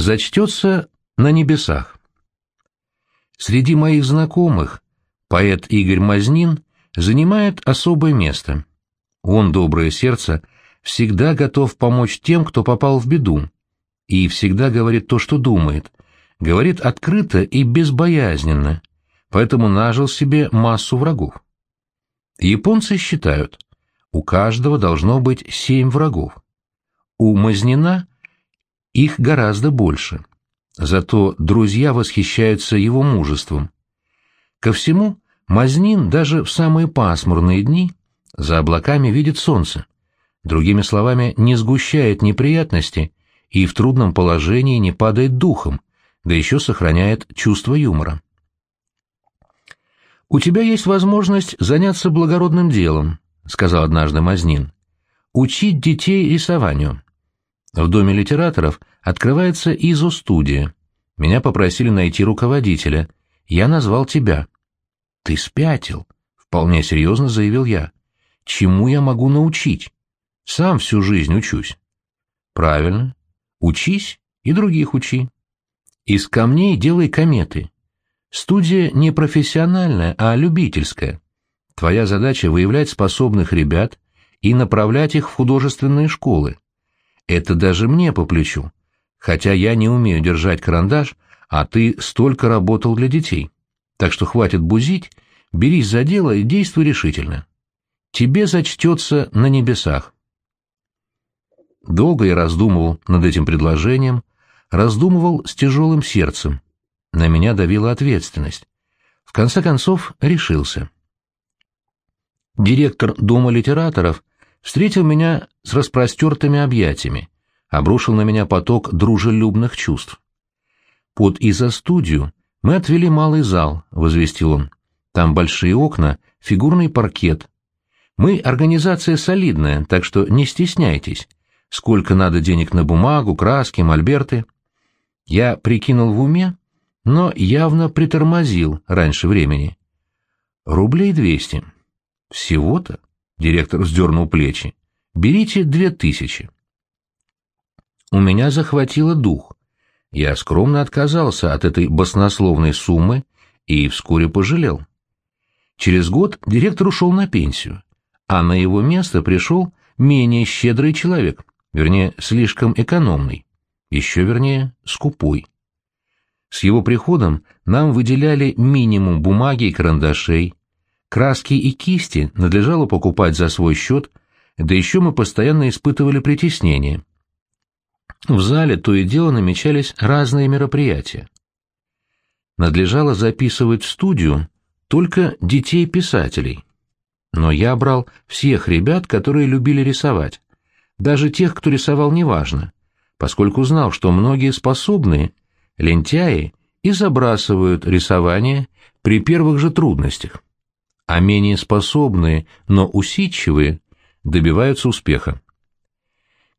зачтется на небесах. Среди моих знакомых поэт Игорь Мазнин занимает особое место. Он, доброе сердце, всегда готов помочь тем, кто попал в беду, и всегда говорит то, что думает, говорит открыто и безбоязненно, поэтому нажил себе массу врагов. Японцы считают, у каждого должно быть семь врагов. У Мазнина их гораздо больше. Зато друзья восхищаются его мужеством. Ко всему, Мазнин даже в самые пасмурные дни за облаками видит солнце. Другими словами, не сгущает неприятности и в трудном положении не падает духом, да еще сохраняет чувство юмора. «У тебя есть возможность заняться благородным делом», — сказал однажды Мазнин. «Учить детей рисованию. В Доме литераторов открывается изо-студия. Меня попросили найти руководителя. Я назвал тебя». «Ты спятил», — вполне серьезно заявил я. «Чему я могу научить? Сам всю жизнь учусь». «Правильно. Учись и других учи. Из камней делай кометы. Студия не профессиональная, а любительская. Твоя задача выявлять способных ребят и направлять их в художественные школы. Это даже мне по плечу, хотя я не умею держать карандаш, а ты столько работал для детей. Так что хватит бузить, берись за дело и действуй решительно. Тебе зачтется на небесах. Долго я раздумывал над этим предложением, раздумывал с тяжелым сердцем. На меня давила ответственность. В конце концов, решился. Директор Дома литераторов встретил меня с распростертыми объятиями, обрушил на меня поток дружелюбных чувств. Под изо-студию мы отвели малый зал, — возвестил он. Там большие окна, фигурный паркет. Мы организация солидная, так что не стесняйтесь сколько надо денег на бумагу, краски, мольберты. Я прикинул в уме, но явно притормозил раньше времени. Рублей двести. Всего-то? Директор вздернул плечи. Берите две тысячи. У меня захватило дух. Я скромно отказался от этой баснословной суммы и вскоре пожалел. Через год директор ушел на пенсию, а на его место пришел менее щедрый человек, вернее, слишком экономный, еще вернее, скупой. С его приходом нам выделяли минимум бумаги и карандашей, краски и кисти надлежало покупать за свой счет, да еще мы постоянно испытывали притеснение. В зале то и дело намечались разные мероприятия. Надлежало записывать в студию только детей-писателей. Но я брал всех ребят, которые любили рисовать, даже тех, кто рисовал неважно, поскольку знал, что многие способные, лентяи, и забрасывают рисование при первых же трудностях, а менее способные, но усидчивые добиваются успеха.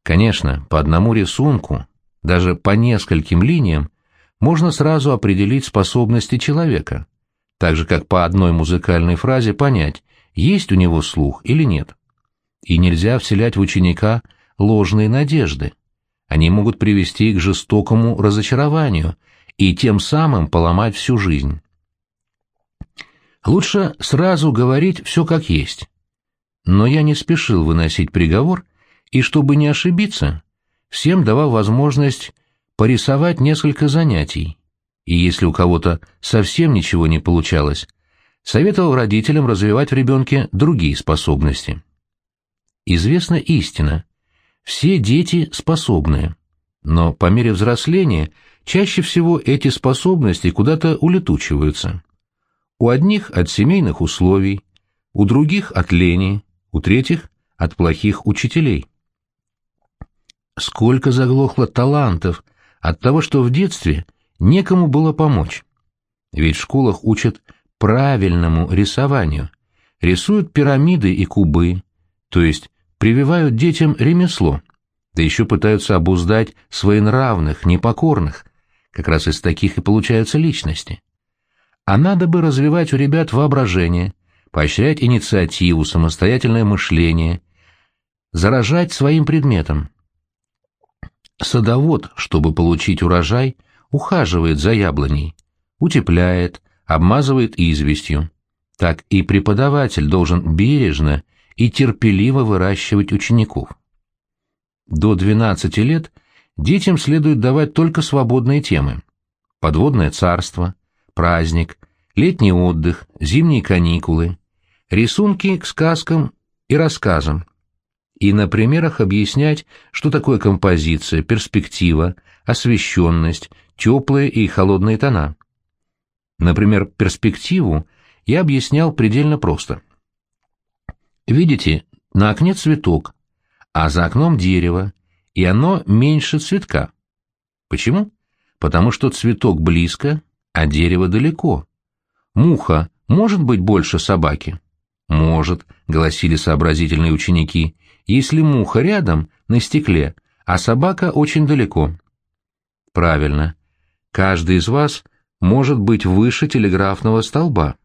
Конечно, по одному рисунку, даже по нескольким линиям, можно сразу определить способности человека, так же как по одной музыкальной фразе понять, есть у него слух или нет и нельзя вселять в ученика ложные надежды. Они могут привести к жестокому разочарованию и тем самым поломать всю жизнь. Лучше сразу говорить все как есть. Но я не спешил выносить приговор, и чтобы не ошибиться, всем давал возможность порисовать несколько занятий, и если у кого-то совсем ничего не получалось, советовал родителям развивать в ребенке другие способности. Известна истина. Все дети способные. Но по мере взросления чаще всего эти способности куда-то улетучиваются. У одних от семейных условий, у других от лени, у третьих от плохих учителей. Сколько заглохло талантов от того, что в детстве некому было помочь. Ведь в школах учат правильному рисованию, рисуют пирамиды и кубы, то есть прививают детям ремесло, да еще пытаются обуздать своенравных, непокорных. Как раз из таких и получаются личности. А надо бы развивать у ребят воображение, поощрять инициативу, самостоятельное мышление, заражать своим предметом. Садовод, чтобы получить урожай, ухаживает за яблоней, утепляет, обмазывает известью. Так и преподаватель должен бережно и терпеливо выращивать учеников. До 12 лет детям следует давать только свободные темы. Подводное царство, праздник, летний отдых, зимние каникулы, рисунки к сказкам и рассказам. И на примерах объяснять, что такое композиция, перспектива, освещенность, теплые и холодные тона. Например, перспективу я объяснял предельно просто. Видите, на окне цветок, а за окном дерево, и оно меньше цветка. Почему? Потому что цветок близко, а дерево далеко. Муха может быть больше собаки? Может, гласили сообразительные ученики, если муха рядом, на стекле, а собака очень далеко. Правильно. Каждый из вас может быть выше телеграфного столба.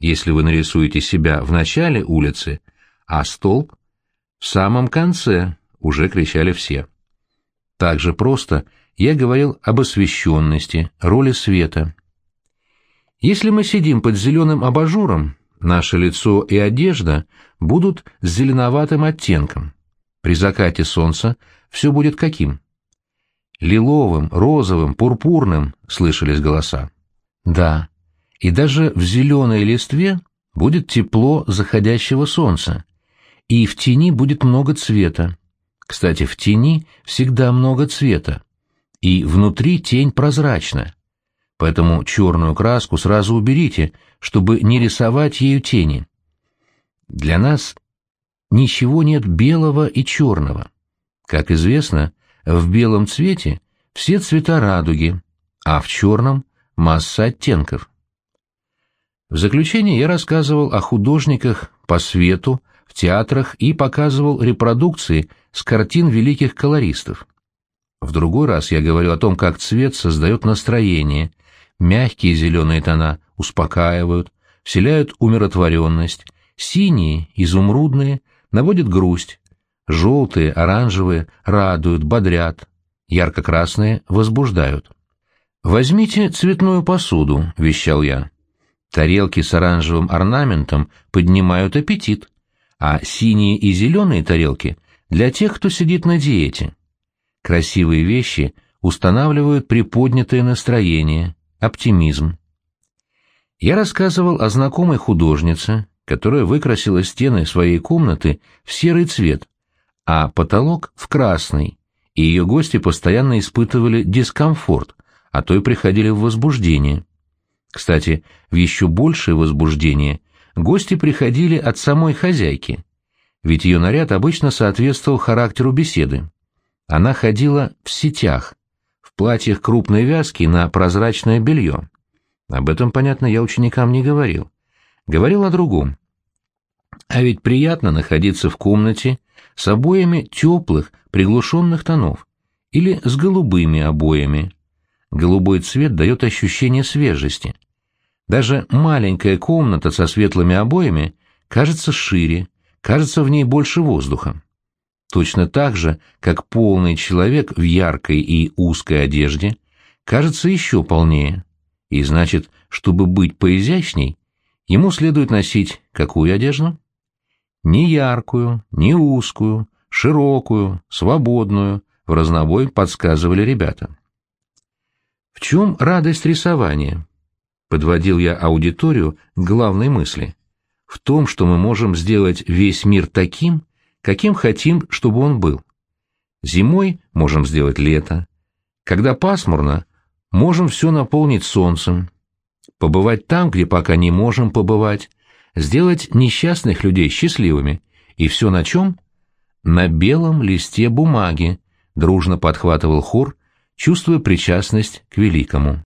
Если вы нарисуете себя в начале улицы, а столб в самом конце, уже кричали все. Так же просто я говорил об освещенности, роли света. Если мы сидим под зеленым абажуром, наше лицо и одежда будут с зеленоватым оттенком. При закате солнца все будет каким? Лиловым, розовым, пурпурным, слышались голоса. Да, и даже в зеленой листве будет тепло заходящего солнца, и в тени будет много цвета. Кстати, в тени всегда много цвета, и внутри тень прозрачна. Поэтому черную краску сразу уберите, чтобы не рисовать ею тени. Для нас ничего нет белого и черного. Как известно, в белом цвете все цвета радуги, а в черном — масса оттенков. В заключение я рассказывал о художниках по свету, в театрах и показывал репродукции с картин великих колористов. В другой раз я говорил о том, как цвет создает настроение, мягкие зеленые тона успокаивают, вселяют умиротворенность, синие, изумрудные, наводят грусть, желтые, оранжевые радуют, бодрят, ярко-красные возбуждают. «Возьмите цветную посуду», — вещал я. Тарелки с оранжевым орнаментом поднимают аппетит а синие и зеленые тарелки для тех, кто сидит на диете. Красивые вещи устанавливают приподнятое настроение, оптимизм. Я рассказывал о знакомой художнице, которая выкрасила стены своей комнаты в серый цвет, а потолок в красный, и ее гости постоянно испытывали дискомфорт, а то и приходили в возбуждение. Кстати, в еще большее возбуждение гости приходили от самой хозяйки, ведь ее наряд обычно соответствовал характеру беседы. Она ходила в сетях, платьях крупной вязки на прозрачное белье. Об этом, понятно, я ученикам не говорил. Говорил о другом. А ведь приятно находиться в комнате с обоями теплых, приглушенных тонов или с голубыми обоями. Голубой цвет дает ощущение свежести. Даже маленькая комната со светлыми обоями кажется шире, кажется в ней больше воздуха. Точно так же, как полный человек в яркой и узкой одежде кажется еще полнее. И значит, чтобы быть поизящней, ему следует носить какую одежду? Не яркую, не узкую, широкую, свободную, в разнобой подсказывали ребята. В чем радость рисования? Подводил я аудиторию к главной мысли. В том, что мы можем сделать весь мир таким, каким хотим, чтобы он был. Зимой можем сделать лето. Когда пасмурно, можем все наполнить солнцем. Побывать там, где пока не можем побывать. Сделать несчастных людей счастливыми. И все на чем? На белом листе бумаги, дружно подхватывал хор, чувствуя причастность к великому.